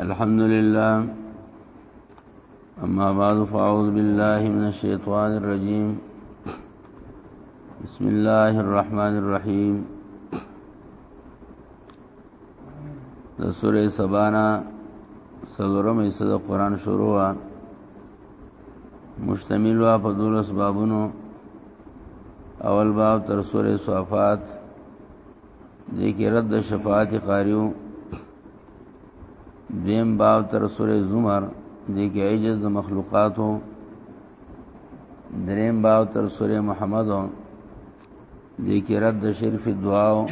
الحمد لله أما بعد فأعوذ بالله من الشيطان الرجيم بسم الله الرحمن الرحيم د سورې سبانا سلورم ایسه د قران شروع مشتمل وا په دولس بابونو اول باب تر سورې صفات دې کې رد شفاعت قاریو دیم باب تر سورې زمر دې کې عجز مخلوقاتو دریم باب تر سورې محمد دې کې رد شرف دعاو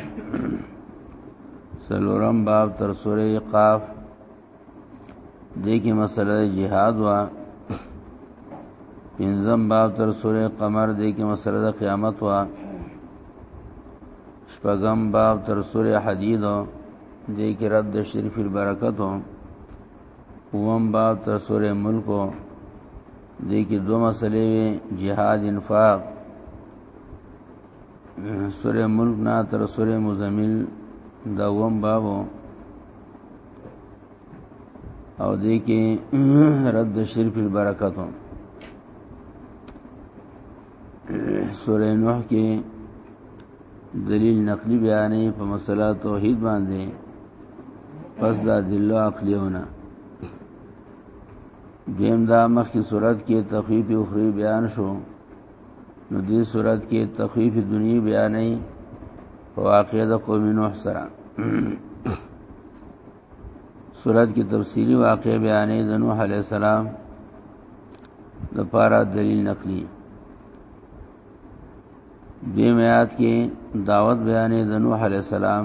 سلورم باب تر سورې قاف دې کې مسله جهاد وا پنځم باب تر سورې قمر دې کې مسله د قیامت وا شپږم باب تر سورې حدید دې کې رد شرف البرکت اوم باب تر سورې ملک دې کې دوه مسلې وي جهاد انفاق سورې ملک نه تر سورې مزمل دا اوم بابو او دې کې رد شرک البرکاتو سورې نوح کې دلیل نقلی بیانې په مسله توحید باندې پس دا دلیل عقلیونه دیم دا مخکې صورت کې تخویب اخری بیان شو نو دې صورت کې تخفیف دنی بیانې واقع د قوم نوح سره صورت کې تفصیلی واقع بیانې د نوح علی السلام د پارا دلیل نقلی دې میات کې دعوت بیانې د نوح علی السلام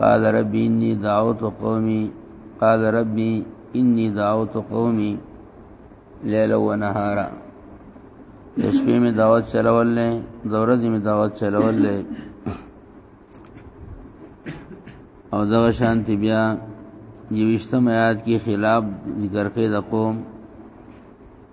قال رب انی دعوت قومی قال رب انی دعوت قومی لیل و نهارا شپې می دعوت چلول نه دوره دې می دعوت چلول نه او دا شانتی بیا یوشتم آیات کې خلاف ذکر کې د قوم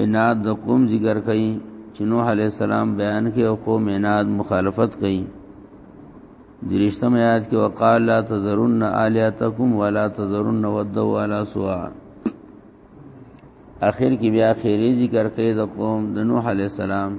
عناد د قوم ذکر کړي چې نوح علی السلام بیان کې او قوم عناد مخالفت کړي درشتم آیات کې وقال لا تذرن الیاتکم ولا تذرن ود ولا سوا اخر کې بیا خیری ذکر کړي د قوم د نوح علی السلام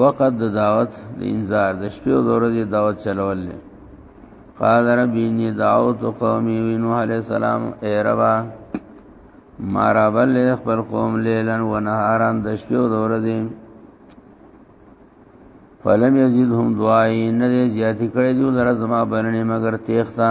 وقت د دعوت د انذار د شپې او ورځې دعوت چلول دي قال رب اني دعوت قومي ونوح عليه السلام اي ربا ما رابل خپل قوم ليلن و نهارن د شپې او ورځې فلم يزيدهم دعائي نه زیات کړي دي لره زما بلنې مگر تیختا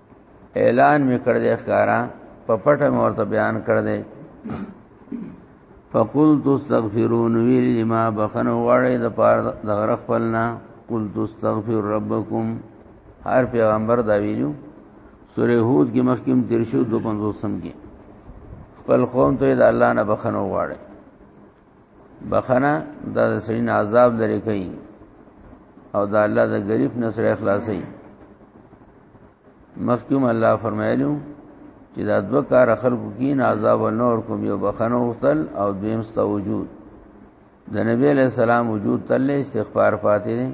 اعلان می کړ دې ښکارا په پټه مورته بیان کړ دې فقلت استغفرون ویلی ما بخنو وړې د پار د غرخ پلنا قلت استغفر ربکم هر پیغمبر دا ویلو سوره هود کې مخکیم تیر شو 250 کې خپل قوم ته د الله نه بخنو وړې بخنه دا د سړي عذاب لري کوي او دا الله د غریب نه سره اخلاصي مخکوم الله فرمایلو چې دا دوه کار خلکو کې نه عذاب نور کوم یو بخنه وختل او دویم ست وجود د نبی له سلام وجود تل استغفار پاتې دي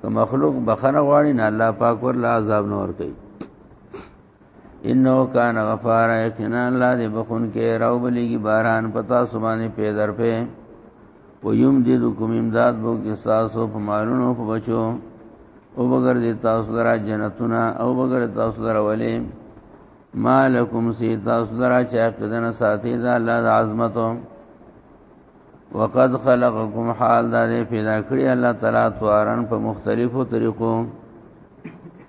که مخلوق بخنه غواړي نه الله پاک ورله عذاب نور کوي انه کان غفار یقینا الله دې بخون کې راو بلیږي باران پتا سبانه په در په ويم دې کوم امداد بو کې تاسو په مالونو په بچو او بغیر دې تاسو درا جنتونه او بغیر تاسو درا ولې مالکم سی تاسو درا چې عقیدنه ساتي دا الله د عظمتو وقد خلقکم حال دا دې پیدا کړی الله تعالی توارن په مختلفو طریقو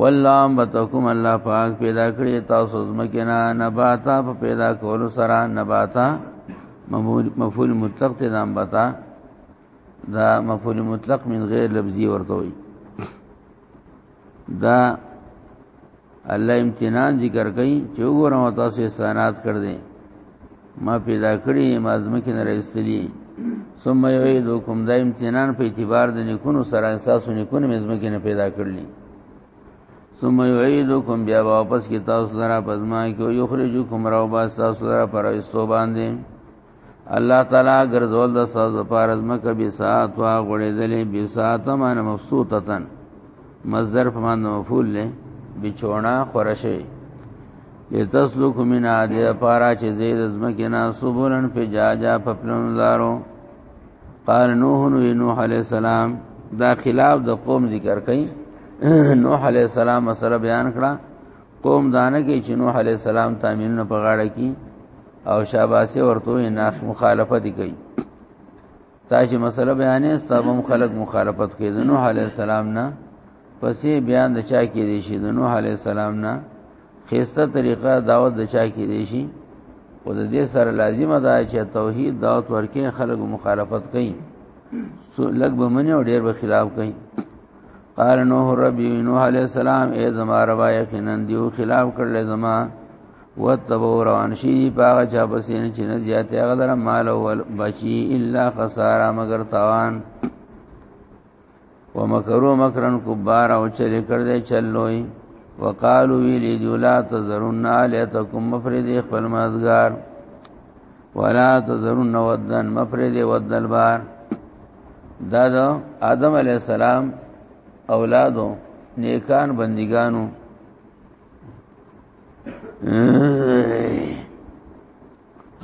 والله انبتکم الله پاک پیدا کړی تاسو زمکنا نباتا په پیدا کولو سره نباتا مفعول مطلق ته نام بتا دا مفعول مطلق من غیر لفظي ورته وي دا الله امتنان ذکر کوي چې وګورم تاسو استناد کړ دې ما پیدا کړی ما زمکه نه راستلی ثم یعیدکم دا امتحان په اعتبار د نیکونو سره احساسو نیکونو مزمکه نه پیدا کړلی ثم یعیدکم بیا واپس کی تاسو لرا پزما کی او یخرجکم راو با تاسو لرا پر ایستو باندې الله تعالی ګرځول د ساز پر ازمکه به ساعت وا غړېدلې به ساعت معنی مبسوطتن مصدر په معنی مفعول له بچونا خورشه لتسلک من عادی پارا چې زید زمکه نا صبرن په جا جا په پلن لارو قال نوح نو نوح علی السلام دا خلاف د قوم ذکر کئ نوح علی السلام سره بیان کړه قوم دانه کې چې نوح علی السلام تامین نه پغاړه کی او شاباسه ورته نه مخالفت کوي تا چې مسله بیانې ستابم خلق مخالفت کوي د نوح علی السلام نه پسې بیان د چا کې دی شي د نوح علی السلام نه خيسته طریقه دعوت د چا کې دی شي او د دې سره لازمه ده چې توحید دعوت ورکې خلق مخالفت کوي لګ به منی او ډیر به خلاف کوي قال نوح ربي نوح عليه السلام اے زما ربا یقینا دیو خلاف کړل زما وتبو روان شي باغ چا بسین چې نه زیات غلره مال او بچي الا خساره مگر تاوان ومکرو مکرن کبار او چل کړ دې چلوي وقالو ویلی دولا تزرن الیتکم مفرد خپل مددگار ولا تزرن ودن مفرد ودل بار دا دا آدم علی السلام اولادو نیکان بندگانو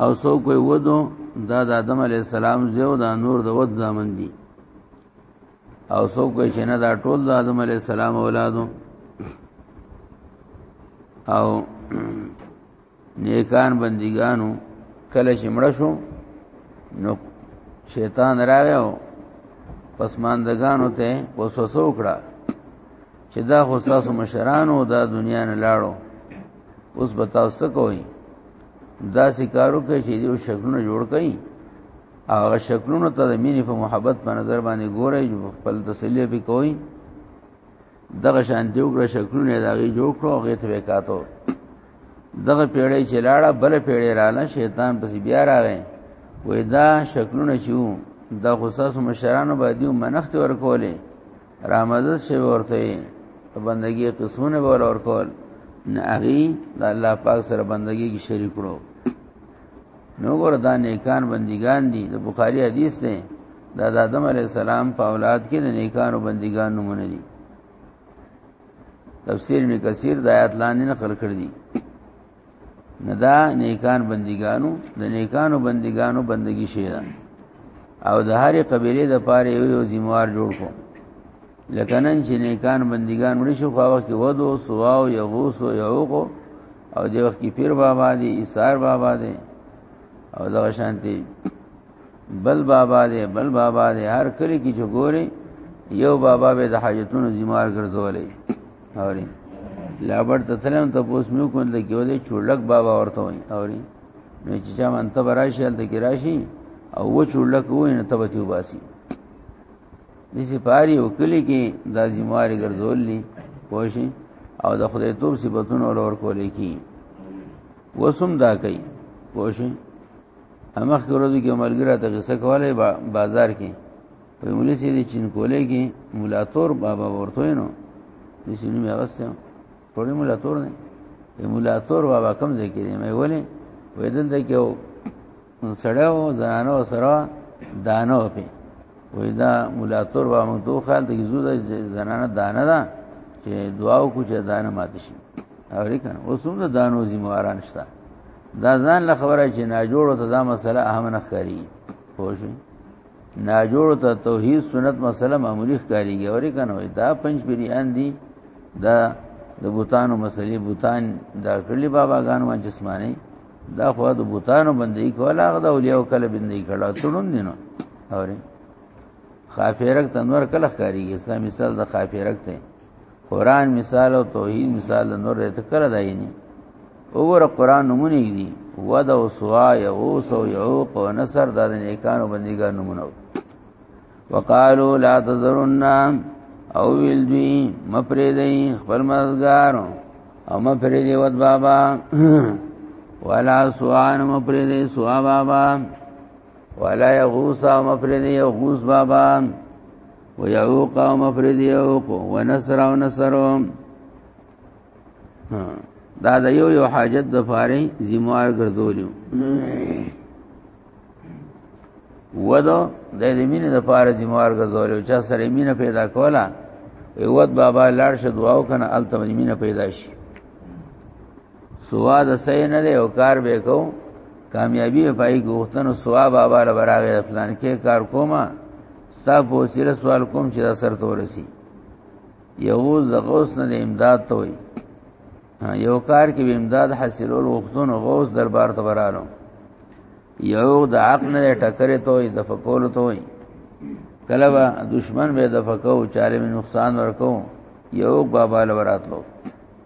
او سو کوئی ودو دا د آدم علی السلام زیو دا نور د ود زامن دي او سو کوئی چې نه دا ټول د آدم علی السلام اولادو او نیکان بندګانو کله چې مړ شو نو شیطان راغی او پسماندگانو ته وسوسه وکړه چې دا خو تاسو مشرانو دا دنیا نه لاړو اوس به تاسو کوی دا سکارو کې چې دیو شکلونه جوړ کړي هغه شکلونه ته د مینې په محبت په نظر باندې ګورئ چې خپل تسلی به کوی دغه شان دیو ګره شکلونه دا غي جوړ کړو هغه ته وکاتو دغه پیړې چې لاړه بل پیړې رااله شیطان پس بیا راغی وې دا شکلونه چې دا خصاص مشرانو باندې منښت ورکولې رامدد شي ورته بندگی قسمونه بول اور کول نه اغي د الله پاک سره بندگی کې شریک کړو نو ګور دا نیکان بندگان دي د بخاری حدیث دی دا د آدم علی السلام په اولاد کې د نیکانو بندگان نمونه دي تفسیر می کثیر د آیات لاندې نقل کړ دي نه دا نیکان بندګانو د نیکانو بندګانو بندگی شي او د هرې قبيله د پاره یو ذمہوار جوړ کو لکه نن چې نیکان بندګان مړي شو خو وخت ودو سواو یغوس او یعوق او د وخت کې پیر بابا دی ایثار بابا دی او دا شانتي بل بابا دی بل بابا دی هر کلی کې چې ګوري یو بابا به د حاجتونو ذمہوار ګرځولې اوري لابر ته تلم ته پوس مې کوند کې ولې چولک بابا ورته وای اوري نو چې چا من ته راشي ال ته کې راشي او و چولک وای نه ته بچو باسي د سپاری او کلی کې د زمواري ګرځولې پوښي او د خدای توپ صفاتونو ور کولې کی وسم دا کوي پوښي امخ ورځو کې ملګری ته څه کوله بازار کې په انګلیسي دي چین کولې کې مولاتور بابا ورته نو د سینې مې غسته ټولې مولاتور نه مولاتور بابا کم ځای کې دی مې ولې وې دلته کې سړیو زنانو سره دانو په وې دا مولاتور بابا موږ دوه خال د زو زنانه دانه ده چې دعا وکړو چې دانه مات شي اورې کنه اوس هم د دانو ذمہواران شته دا ځان له خبره چې نه جوړو ته دا مسله اهم نه ښکاری پوه شئ ناجوړ ته توحید سنت مسله معمولی ښکاریږي اورې کنه وای دا پنځ پیریان دي دا د بوتانو مسلې بوتان دا کړلی بابا غان ما جسمانی دا خو د بوتانو بندي کوله هغه د اولیاء کله بندي کړه تړون دي نو اورې خافیرک تنور کله ښکاریږي سم مثال د خافیرک ته قران مثال او توحید مثال نور ته کړه دای نه وګوره قران نمونه دي ود او سوا یو سو یو او نصر د نیکانو بندګان نمونه وقالو لا تذرن او ویل دوی مپرې دی خپل مزګار او مپرې دی ود بابا ولا سوان مپرې دی سوا بابا ولا یغوس مپرې دی یغوس بابا ويعوق او مفرد يعوق ونصر او نصر دا د یو یو حاجت د فارې زموار ګرځولیو ودو د زمين د فارې زموار ګرځولیو چې سره مين پیدا کولا ایوت بابا لاړ شه دعاو کنه الته مين پیدا شي سوا د سې نه دی او کار به کو کامیابی پای غوښتنو سوا بابا له براغه پلان کې کار کوما ستا په سیر سوال کوم چې دا سر تورسی یوز د غوس نه امداد ته وي یو کار کې امداد حاصلول غوښتنو غوس دربار ته ورالو یو د عقل نه ټکرې ته وي د فکول ته وي کله با دشمن به د فکو چاله نقصان ورکو یو بابا لوراتلو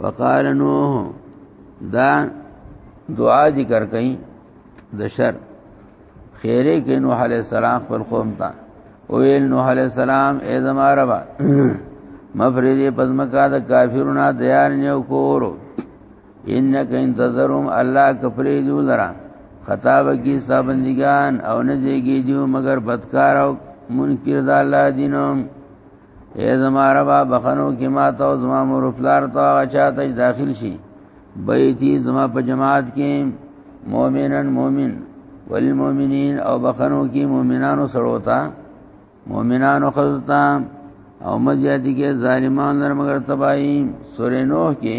وقال نوح دا دعا ذکر کئ د شر خیره کې نوح علی السلام پر قوم تا ویل نوح علی السلام ای زما رب مفرزی پزمکا د کافرونو دیار نیو کورو انک انتظرهم الله کفری دیو لرا خطاب کی صاحبندگان او نزیگی دیو مگر بدکار او منکر د الله دینم اے زما ربا بخنو کې ما ته زما مور پلار ته هغه چاته داخل شي بیتی زما په جماعت کې مؤمنن مؤمن والمؤمنین او بخنو کې مؤمنانو سره وتا مؤمنانو خزتا او مزیاتی کې ظالمان لر مگر تباہی سورې نوح کې